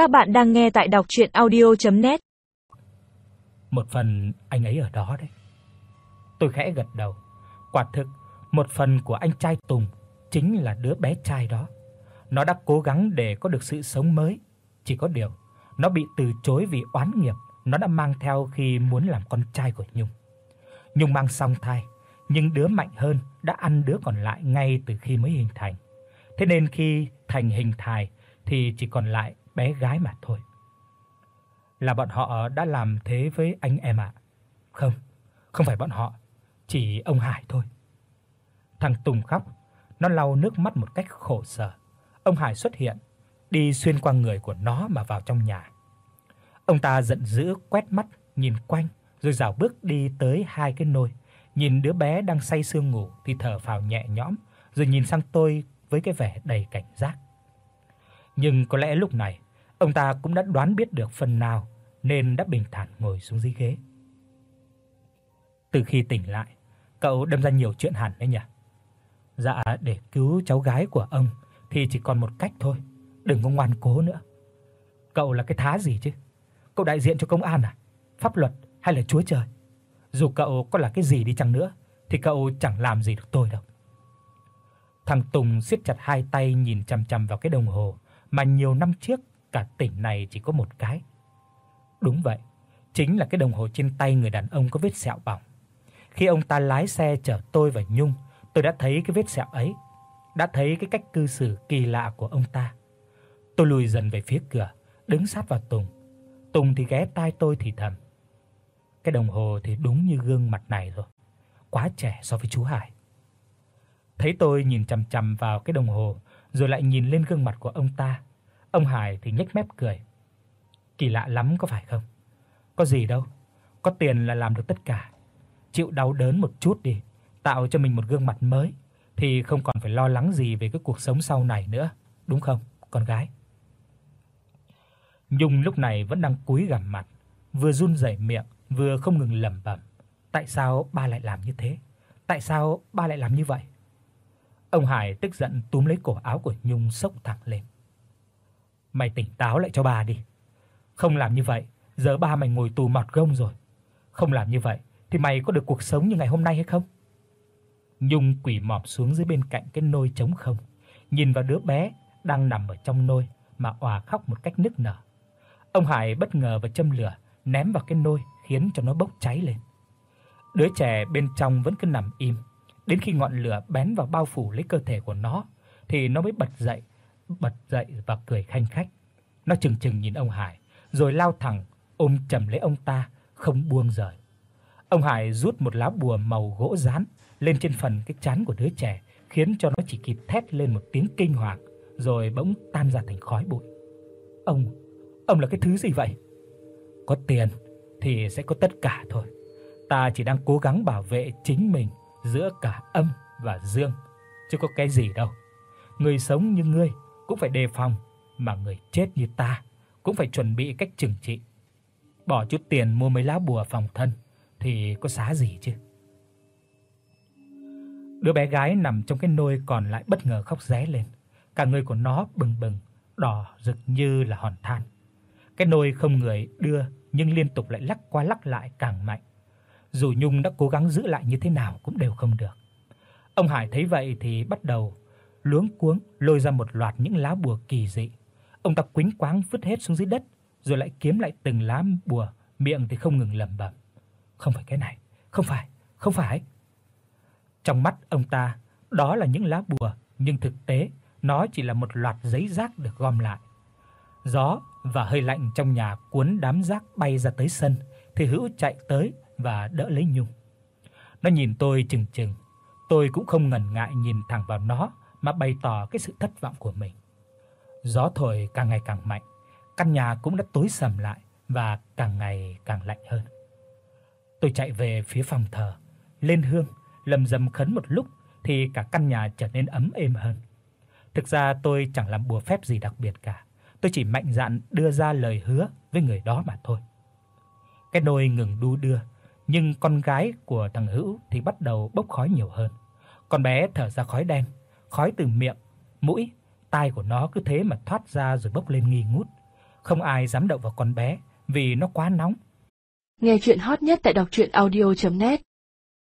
Các bạn đang nghe tại đọc audio net Một phần anh ấy ở đó đấy. Tôi khẽ gật đầu. Quả thực, một phần của anh trai Tùng chính là đứa bé trai đó. Nó đã cố gắng để có được sự sống mới, chỉ có điều nó bị từ chối vì oán nghiệp nó đã mang theo khi muốn làm con trai của Nhung. Nhung mang song thai, nhưng đứa mạnh hơn đã ăn đứa còn lại ngay từ khi mới hình thành. Thế nên khi thành hình thai thì chỉ còn lại bé gái mà thôi. Là bọn họ đã làm thế với anh em ạ. Không, không phải bọn họ, chỉ ông Hải thôi. Thằng Tùng khóc, nó lau nước mắt một cách khổ sở. Ông Hải xuất hiện, đi xuyên qua người của nó mà vào trong nhà. Ông ta giận dữ quét mắt nhìn quanh rồi rảo bước đi tới hai cái nồi, nhìn đứa bé đang say sưa ngủ thì thở phào nhẹ nhõm, rồi nhìn sang tôi với cái vẻ đầy cảnh giác. Nhưng có lẽ lúc này, ông ta cũng đã đoán biết được phần nào nên đã bình thản ngồi xuống dưới ghế. Từ khi tỉnh lại, cậu đâm ra nhiều chuyện hẳn đấy nhỉ? Dạ để cứu cháu gái của ông thì chỉ còn một cách thôi, đừng có ngoan cố nữa. Cậu là cái thá gì chứ? Cậu đại diện cho công an à? Pháp luật hay là Chúa trời? Dù cậu có là cái gì đi chăng nữa thì cậu chẳng làm gì được tôi đâu. Thằng Tùng siết chặt hai tay nhìn chằm chằm vào cái đồng hồ mà nhiều năm trước cả tỉnh này chỉ có một cái. Đúng vậy, chính là cái đồng hồ trên tay người đàn ông có vết sẹo bỏng. Khi ông ta lái xe chở tôi và Nhung, tôi đã thấy cái vết sẹo ấy, đã thấy cái cách cư xử kỳ lạ của ông ta. Tôi lùi dần về phía cửa, đứng sát vào Tùng. Tùng thì ghé tai tôi thì thầm. Cái đồng hồ thì đúng như gương mặt này rồi, quá trẻ so với chú Hải. Thấy tôi nhìn chằm chằm vào cái đồng hồ, rồi lại nhìn lên gương mặt của ông ta. Ông Hải thì nhếch mép cười. Kỳ lạ lắm có phải không? Có gì đâu, có tiền là làm được tất cả. Chịu đau đớn một chút đi, tạo cho mình một gương mặt mới thì không còn phải lo lắng gì về cái cuộc sống sau này nữa, đúng không, con gái? Nhung lúc này vẫn đang cúi gằm mặt, vừa run rẩy miệng, vừa không ngừng lẩm bẩm, tại sao ba lại làm như thế? Tại sao ba lại làm như vậy? Ông Hải tức giận túm lấy cổ áo của Nhung xốc thẳng lên. Mày tỉnh táo lại cho bà đi. Không làm như vậy, giờ ba mày ngồi tù mọt gông rồi. Không làm như vậy thì mày có được cuộc sống như ngày hôm nay hay không? Nhung quỳ mọp xuống dưới bên cạnh cái nôi trống không, nhìn vào đứa bé đang nằm ở trong nôi mà òa khóc một cách nức nở. Ông Hải bất ngờ và châm lửa ném vào cái nôi khiến cho nó bốc cháy lên. Đứa trẻ bên trong vẫn cứ nằm im, đến khi ngọn lửa bén vào bao phủ lấy cơ thể của nó thì nó mới bật dậy, bật dậy và cười khanh khách. Nó chừng chừng nhìn ông Hải, rồi lao thẳng ôm chầm lấy ông ta không buông rời. Ông Hải rút một lá bùa màu gỗ rán lên trên phần cái trán của đứa trẻ, khiến cho nó chỉ kịp thét lên một tiếng kinh hoàng rồi bỗng tan ra thành khói bụi. Ông, ông là cái thứ gì vậy? Có tiền thì sẽ có tất cả thôi. Ta chỉ đang cố gắng bảo vệ chính mình giữa cả âm và dương, chứ có cái gì đâu. Người sống như ngươi cũng phải đề phòng, mà người chết như ta cũng phải chuẩn bị cách trừng trị. Bỏ chút tiền mua mấy lá bùa phòng thân thì có xá gì chứ. Đứa bé gái nằm trong cái nôi còn lại bất ngờ khóc ré lên. Cả người của nó bừng bừng, đỏ rực như là hòn than. Cái nôi không người đưa nhưng liên tục lại lắc qua lắc lại càng mạnh. Dù Nhung đã cố gắng giữ lại như thế nào cũng đều không được. Ông Hải thấy vậy thì bắt đầu luống cuống lôi ra một loạt những lá bùa kỳ dị. Ông ta quýnh quáng vứt hết xuống dưới đất, rồi lại kiếm lại từng lá bùa, miệng thì không ngừng lẩm bẩm. Không phải cái này, không phải, không phải. Trong mắt ông ta, đó là những lá bùa, nhưng thực tế nó chỉ là một loạt giấy rác được gom lại. Gió và hơi lạnh trong nhà cuốn đám rác bay ra tới sân, thì Hữu chạy tới và đỡ lấy Nhung. Nó nhìn tôi chừng chừng, tôi cũng không ngần ngại nhìn thẳng vào nó mà bày tỏ cái sự thất vọng của mình. Gió thổi càng ngày càng mạnh, căn nhà cũng đã tối sầm lại và càng ngày càng lạnh hơn. Tôi chạy về phía phòng thờ, lên hương, lầm rầm khấn một lúc thì cả căn nhà trở nên ấm êm hơn. Thực ra tôi chẳng làm bùa phép gì đặc biệt cả, tôi chỉ mạnh dạn đưa ra lời hứa với người đó mà thôi. Cái nồi ngừng đu đưa, nhưng con gái của thằng Hữu thì bắt đầu bốc khói nhiều hơn. Con bé thở ra khói đen, khói từ miệng, mũi, tai của nó cứ thế mà thoát ra rồi bốc lên nghi ngút. không ai dám động vào con bé vì nó quá nóng. Nghe truyện hot nhất tại doctruyenaudio.net